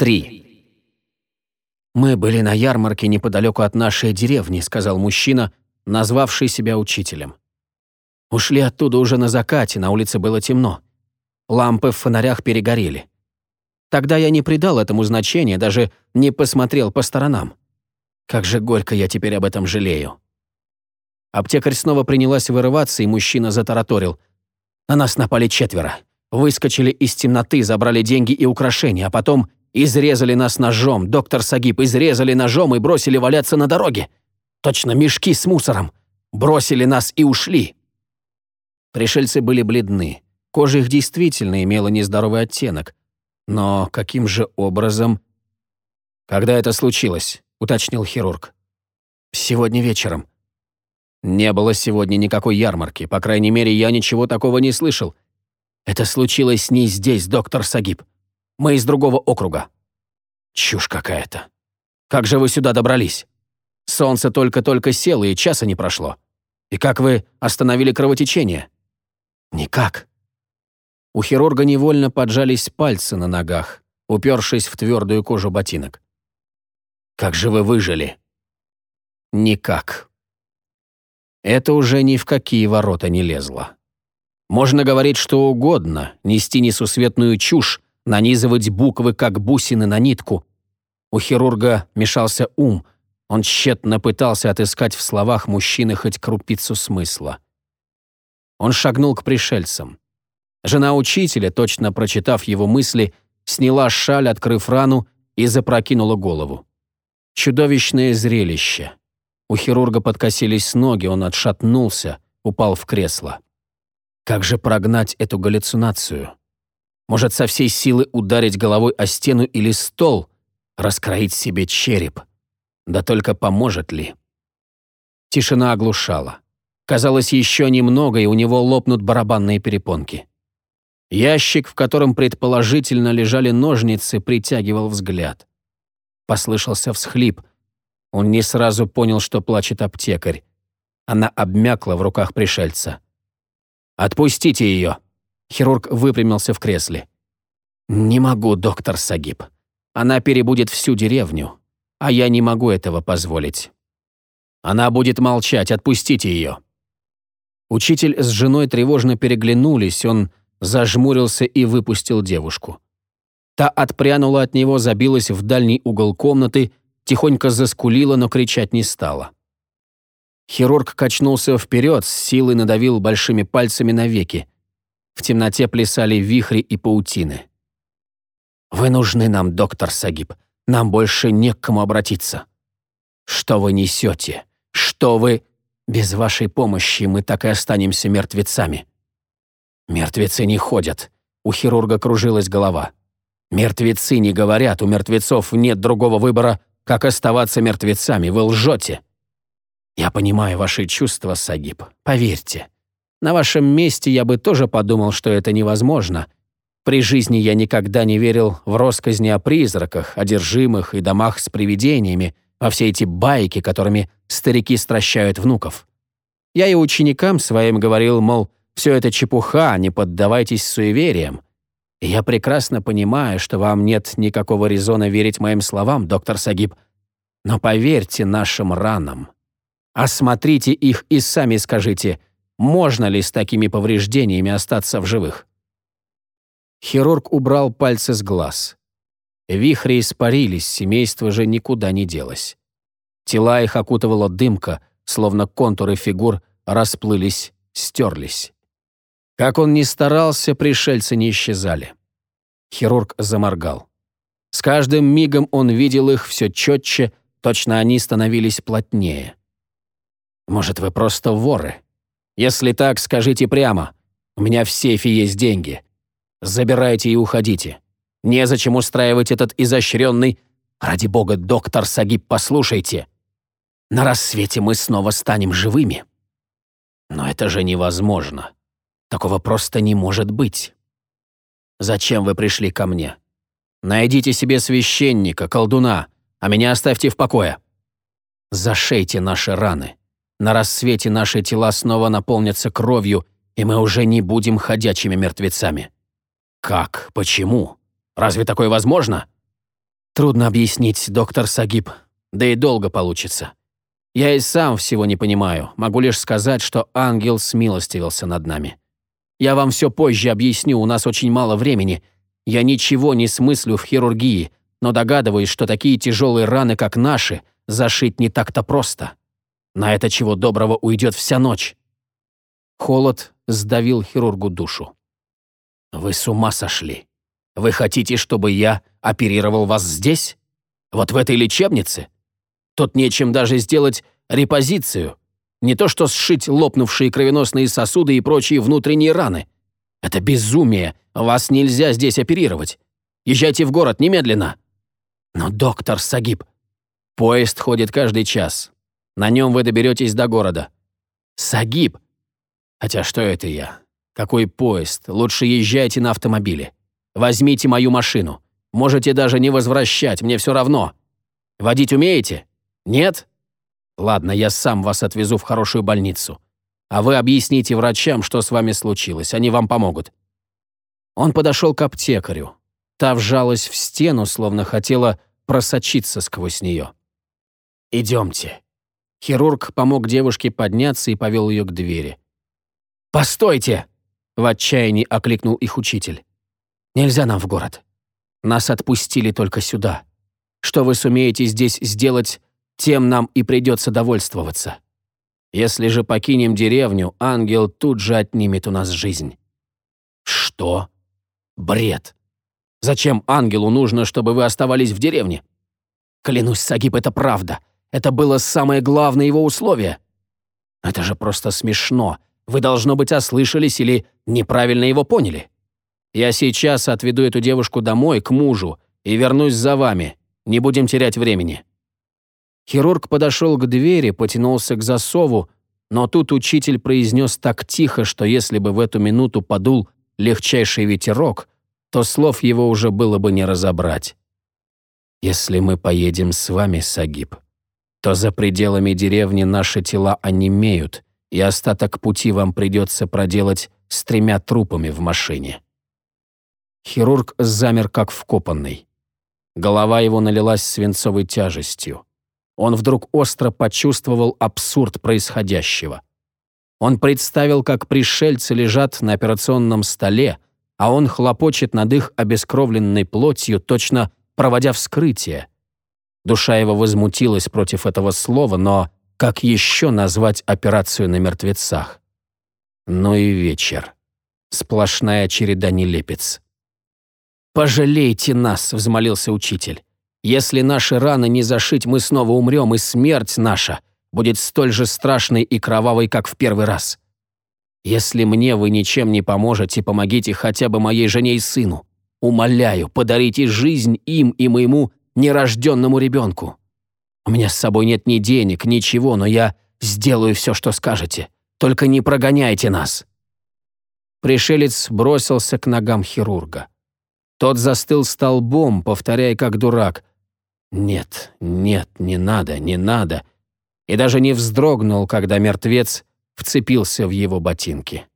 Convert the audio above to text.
3. «Мы были на ярмарке неподалеку от нашей деревни», — сказал мужчина, назвавший себя учителем. Ушли оттуда уже на закате, на улице было темно. Лампы в фонарях перегорели. Тогда я не придал этому значения, даже не посмотрел по сторонам. Как же горько я теперь об этом жалею. Аптекарь снова принялась вырываться, и мужчина затараторил. На нас напали четверо. Выскочили из темноты, забрали деньги и украшения, а потом Изрезали нас ножом, доктор Сагиб, изрезали ножом и бросили валяться на дороге. Точно мешки с мусором. Бросили нас и ушли. Пришельцы были бледны. Кожа их действительно имела нездоровый оттенок. Но каким же образом... «Когда это случилось?» — уточнил хирург. «Сегодня вечером». «Не было сегодня никакой ярмарки. По крайней мере, я ничего такого не слышал. Это случилось не здесь, доктор Сагиб. Мы из другого округа». «Чушь какая-то. Как же вы сюда добрались? Солнце только-только село, и часа не прошло. И как вы остановили кровотечение?» «Никак». У хирурга невольно поджались пальцы на ногах, упершись в твердую кожу ботинок. «Как же вы выжили?» «Никак». Это уже ни в какие ворота не лезло. Можно говорить что угодно, нести несусветную чушь, нанизывать буквы, как бусины на нитку. У хирурга мешался ум, он тщетно пытался отыскать в словах мужчины хоть крупицу смысла. Он шагнул к пришельцам. Жена учителя, точно прочитав его мысли, сняла шаль, открыв рану, и запрокинула голову. Чудовищное зрелище. У хирурга подкосились ноги, он отшатнулся, упал в кресло. Как же прогнать эту галлюцинацию? Может со всей силы ударить головой о стену или стол, раскроить себе череп. Да только поможет ли? Тишина оглушала. Казалось, еще немного, и у него лопнут барабанные перепонки. Ящик, в котором предположительно лежали ножницы, притягивал взгляд. Послышался всхлип. Он не сразу понял, что плачет аптекарь. Она обмякла в руках пришельца. «Отпустите ее!» Хирург выпрямился в кресле. «Не могу, доктор Сагиб. Она перебудет всю деревню, а я не могу этого позволить. Она будет молчать, отпустите ее». Учитель с женой тревожно переглянулись, он зажмурился и выпустил девушку. Та отпрянула от него, забилась в дальний угол комнаты, тихонько заскулила, но кричать не стала. Хирург качнулся вперед, с силой надавил большими пальцами на веки. В темноте плясали вихри и паутины. «Вы нужны нам, доктор Сагиб. Нам больше не к кому обратиться». «Что вы несете? Что вы...» «Без вашей помощи мы так и останемся мертвецами». «Мертвецы не ходят». У хирурга кружилась голова. «Мертвецы не говорят, у мертвецов нет другого выбора, как оставаться мертвецами. Вы лжете». «Я понимаю ваши чувства, Сагиб, поверьте. На вашем месте я бы тоже подумал, что это невозможно. При жизни я никогда не верил в росказни о призраках, одержимых и домах с привидениями, во все эти байки, которыми старики стращают внуков. Я и ученикам своим говорил, мол, все это чепуха, не поддавайтесь суевериям. И я прекрасно понимаю, что вам нет никакого резона верить моим словам, доктор Сагиб. Но поверьте нашим ранам. Осмотрите их и сами скажите – можно ли с такими повреждениями остаться в живых. Хирург убрал пальцы с глаз. Вихри испарились, семейство же никуда не делось. Тела их окутывала дымка, словно контуры фигур расплылись, стерлись. Как он ни старался, пришельцы не исчезали. Хирург заморгал. С каждым мигом он видел их все четче, точно они становились плотнее. «Может, вы просто воры?» Если так, скажите прямо. У меня в сейфе есть деньги. Забирайте и уходите. Незачем устраивать этот изощренный... Ради бога, доктор Сагиб, послушайте. На рассвете мы снова станем живыми. Но это же невозможно. Такого просто не может быть. Зачем вы пришли ко мне? Найдите себе священника, колдуна, а меня оставьте в покое. Зашейте наши раны. На рассвете наши тела снова наполнятся кровью, и мы уже не будем ходячими мертвецами. Как? Почему? Разве такое возможно? Трудно объяснить, доктор Сагиб. Да и долго получится. Я и сам всего не понимаю. Могу лишь сказать, что ангел смилостивился над нами. Я вам все позже объясню, у нас очень мало времени. Я ничего не смыслю в хирургии, но догадываюсь, что такие тяжелые раны, как наши, зашить не так-то просто. На это чего доброго уйдет вся ночь. Холод сдавил хирургу душу. «Вы с ума сошли. Вы хотите, чтобы я оперировал вас здесь? Вот в этой лечебнице? Тут нечем даже сделать репозицию. Не то что сшить лопнувшие кровеносные сосуды и прочие внутренние раны. Это безумие. Вас нельзя здесь оперировать. Езжайте в город немедленно. Но, доктор Сагиб, поезд ходит каждый час. На нем вы доберетесь до города. Сагиб. Хотя что это я? Какой поезд? Лучше езжайте на автомобиле. Возьмите мою машину. Можете даже не возвращать, мне все равно. Водить умеете? Нет? Ладно, я сам вас отвезу в хорошую больницу. А вы объясните врачам, что с вами случилось, они вам помогут». Он подошел к аптекарю. Та вжалась в стену, словно хотела просочиться сквозь нее. «Идемте». Хирург помог девушке подняться и повел ее к двери. «Постойте!» — в отчаянии окликнул их учитель. «Нельзя нам в город. Нас отпустили только сюда. Что вы сумеете здесь сделать, тем нам и придется довольствоваться. Если же покинем деревню, ангел тут же отнимет у нас жизнь». «Что? Бред. Зачем ангелу нужно, чтобы вы оставались в деревне?» «Клянусь, Сагиб, это правда. Это было самое главное его условие». «Это же просто смешно. Вы, должно быть, ослышались или неправильно его поняли. Я сейчас отведу эту девушку домой, к мужу, и вернусь за вами. Не будем терять времени». Хирург подошел к двери, потянулся к засову, но тут учитель произнес так тихо, что если бы в эту минуту подул легчайший ветерок, то слов его уже было бы не разобрать. «Если мы поедем с вами, Сагиб, то за пределами деревни наши тела онемеют, и остаток пути вам придется проделать с тремя трупами в машине». Хирург замер как вкопанный. Голова его налилась свинцовой тяжестью. Он вдруг остро почувствовал абсурд происходящего. Он представил, как пришельцы лежат на операционном столе, а он хлопочет над их обескровленной плотью, точно проводя вскрытие. Душа его возмутилась против этого слова, но как еще назвать операцию на мертвецах? Ну и вечер. Сплошная череда нелепец. «Пожалейте нас», — взмолился учитель. «Если наши раны не зашить, мы снова умрем, и смерть наша будет столь же страшной и кровавой, как в первый раз. Если мне вы ничем не поможете, помогите хотя бы моей жене и сыну. Умоляю, подарите жизнь им и моему нерожденному ребенку. У меня с собой нет ни денег, ничего, но я сделаю все, что скажете. Только не прогоняйте нас». Пришелец бросился к ногам хирурга. Тот застыл столбом, повторяя как дурак. «Нет, нет, не надо, не надо». И даже не вздрогнул, когда мертвец вцепился в его ботинки.